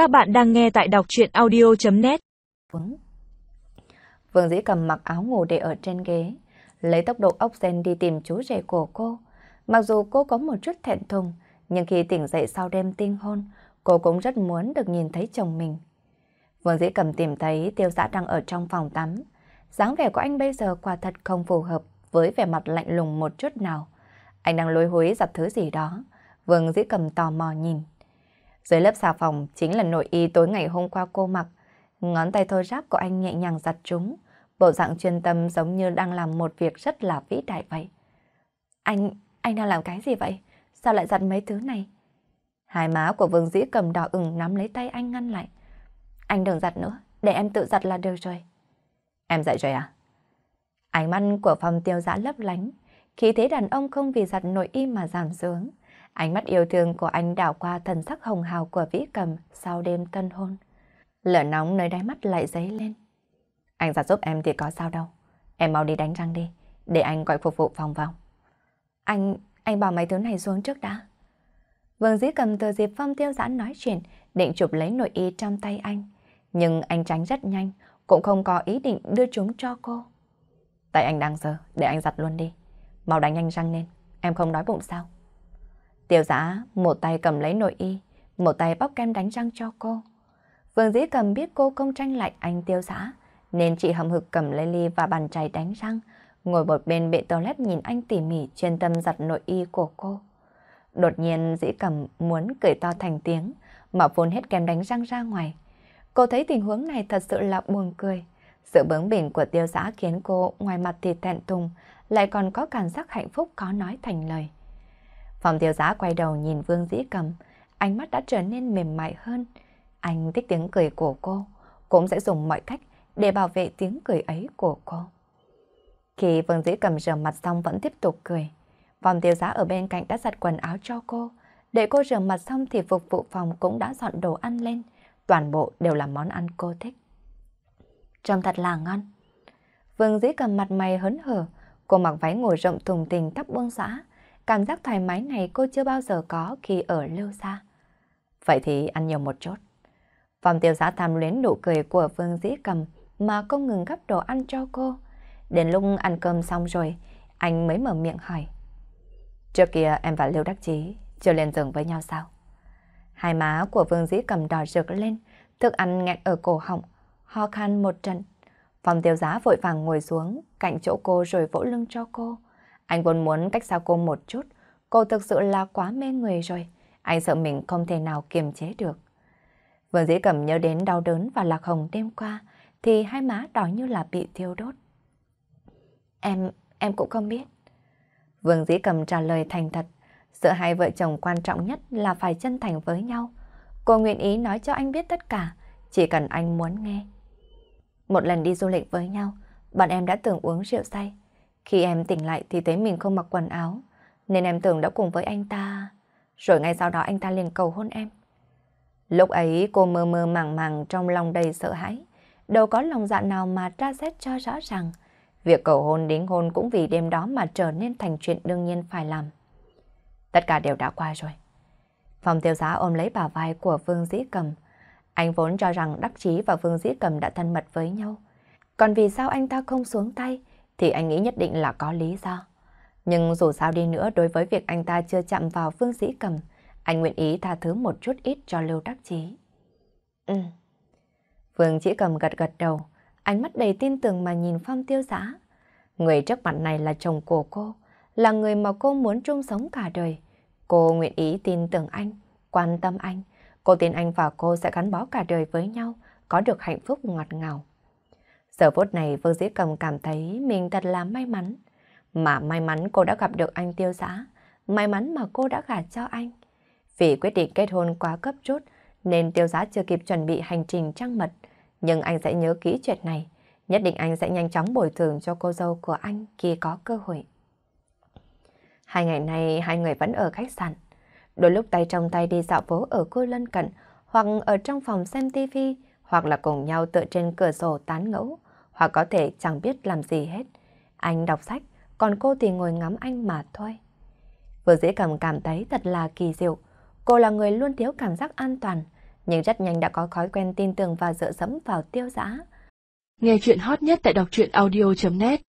Các bạn đang nghe tại đọc chuyện audio.net Vương Dĩ cầm mặc áo ngủ để ở trên ghế, lấy tốc độ ốc sen đi tìm chú rể của cô. Mặc dù cô có một chút thẹn thùng, nhưng khi tỉnh dậy sau đêm tinh hôn, cô cũng rất muốn được nhìn thấy chồng mình. Vương Dĩ cầm tìm thấy tiêu giã đang ở trong phòng tắm. dáng vẻ của anh bây giờ quả thật không phù hợp với vẻ mặt lạnh lùng một chút nào. Anh đang lối hối giặt thứ gì đó. Vương Dĩ cầm tò mò nhìn. Dưới lớp xà phòng chính là nội y tối ngày hôm qua cô mặc. Ngón tay thô ráp của anh nhẹ nhàng giặt chúng. Bộ dạng chuyên tâm giống như đang làm một việc rất là vĩ đại vậy. Anh, anh đang làm cái gì vậy? Sao lại giặt mấy thứ này? Hai má của Vương Dĩ cầm đỏ ửng nắm lấy tay anh ngăn lại. Anh đừng giặt nữa, để em tự giặt là được rồi. Em dậy rồi à? Ánh mắt của phòng tiêu giã lấp lánh, khí thế đàn ông không vì giặt nội y mà giảm xuống. Ánh mắt yêu thương của anh đảo qua thần sắc hồng hào của vĩ cầm sau đêm tân hôn. Lửa nóng nơi đáy mắt lại dấy lên. Anh giả giúp em thì có sao đâu. Em mau đi đánh răng đi, để anh gọi phục vụ phòng vào. Anh, anh bảo mấy thứ này xuống trước đã. Vương dĩ cầm từ dịp phong tiêu giãn nói chuyện, định chụp lấy nội y trong tay anh. Nhưng anh tránh rất nhanh, cũng không có ý định đưa chúng cho cô. Tại anh đang giờ, để anh giặt luôn đi. Mau đánh anh răng lên, em không đói bụng sao? Tiêu giã một tay cầm lấy nội y, một tay bóc kem đánh răng cho cô. Vương dĩ cầm biết cô không tranh lạnh anh tiêu giã, nên chị hầm hực cầm lấy ly và bàn chày đánh răng, ngồi một bên bệ toilet nhìn anh tỉ mỉ chuyên tâm giặt nội y của cô. Đột nhiên dĩ cầm muốn cười to thành tiếng, mà phun hết kem đánh răng ra ngoài. Cô thấy tình huống này thật sự là buồn cười. Sự bướng bỉnh của tiêu giã khiến cô ngoài mặt thì thẹn thùng, lại còn có cảm giác hạnh phúc có nói thành lời. Phòng tiêu giá quay đầu nhìn Vương Dĩ Cầm, ánh mắt đã trở nên mềm mại hơn. Anh thích tiếng cười của cô, cũng sẽ dùng mọi cách để bảo vệ tiếng cười ấy của cô. Khi Vương Dĩ Cầm rửa mặt xong vẫn tiếp tục cười, phòng tiêu giá ở bên cạnh đã giặt quần áo cho cô. Để cô rửa mặt xong thì phục vụ phòng cũng đã dọn đồ ăn lên, toàn bộ đều là món ăn cô thích. Trông thật là ngon. Vương Dĩ Cầm mặt mày hớn hở, cô mặc váy ngồi rộng thùng tình tóc buông xõa, Cảm giác thoải mái này cô chưa bao giờ có khi ở lưu xa. Vậy thì ăn nhiều một chút. Phòng tiêu giá tham luyến nụ cười của Vương Dĩ Cầm mà không ngừng gấp đồ ăn cho cô. Đến lúc ăn cơm xong rồi, anh mới mở miệng hỏi. Trước kia em và Lưu Đắc Chí chưa lên giường với nhau sao? Hai má của Vương Dĩ Cầm đỏ rực lên, thức ăn nghẹn ở cổ họng, ho khan một trận. Phòng tiêu giá vội vàng ngồi xuống cạnh chỗ cô rồi vỗ lưng cho cô. Anh vốn muốn cách xa cô một chút, cô thực sự là quá mê người rồi. Anh sợ mình không thể nào kiềm chế được. Vương dĩ cầm nhớ đến đau đớn và lạc hồng đêm qua, thì hai má đỏ như là bị thiêu đốt. Em, em cũng không biết. Vương dĩ cầm trả lời thành thật. Giữa hai vợ chồng quan trọng nhất là phải chân thành với nhau. Cô nguyện ý nói cho anh biết tất cả, chỉ cần anh muốn nghe. Một lần đi du lịch với nhau, bọn em đã từng uống rượu say. Khi em tỉnh lại thì thấy mình không mặc quần áo, nên em tưởng đã cùng với anh ta. Rồi ngay sau đó anh ta liền cầu hôn em. Lúc ấy cô mơ mơ màng màng trong lòng đầy sợ hãi, đâu có lòng dạ nào mà tra xét cho rõ ràng. Việc cầu hôn đính hôn cũng vì đêm đó mà trở nên thành chuyện đương nhiên phải làm. Tất cả đều đã qua rồi. Phòng tiêu giá ôm lấy bà vai của Vương Dĩ Cầm. Anh vốn cho rằng Đắc Chí và Vương Dĩ Cầm đã thân mật với nhau. Còn vì sao anh ta không xuống tay, thì anh nghĩ nhất định là có lý do. Nhưng dù sao đi nữa đối với việc anh ta chưa chạm vào Vương Dĩ Cầm, anh nguyện ý tha thứ một chút ít cho Lưu Đắc Chí. Ừ. Vương Dĩ Cầm gật gật đầu, ánh mắt đầy tin tưởng mà nhìn Phong Tiêu Giã. Người trước mặt này là chồng của cô, là người mà cô muốn chung sống cả đời. Cô nguyện ý tin tưởng anh, quan tâm anh. Cô tin anh và cô sẽ gắn bó cả đời với nhau, có được hạnh phúc ngọt ngào. Giờ phút này, Vương Dĩ Cầm cảm thấy mình thật là may mắn. Mà may mắn cô đã gặp được anh tiêu giã. May mắn mà cô đã gả cho anh. Vì quyết định kết hôn quá cấp rút, nên tiêu giá chưa kịp chuẩn bị hành trình trăng mật. Nhưng anh sẽ nhớ kỹ chuyện này. Nhất định anh sẽ nhanh chóng bồi thường cho cô dâu của anh khi có cơ hội. Hai ngày nay hai người vẫn ở khách sạn. Đôi lúc tay trong tay đi dạo phố ở khu lân cận, hoặc ở trong phòng xem tivi hoặc là cùng nhau tựa trên cửa sổ tán ngẫu hoặc có thể chẳng biết làm gì hết. Anh đọc sách, còn cô thì ngồi ngắm anh mà thôi. Vừa dễ cầm cảm thấy thật là kỳ diệu. Cô là người luôn thiếu cảm giác an toàn, nhưng rất nhanh đã có thói quen tin tưởng và dựa dẫm vào tiêu giã. Nghe chuyện hot nhất tại đọc truyện audio.net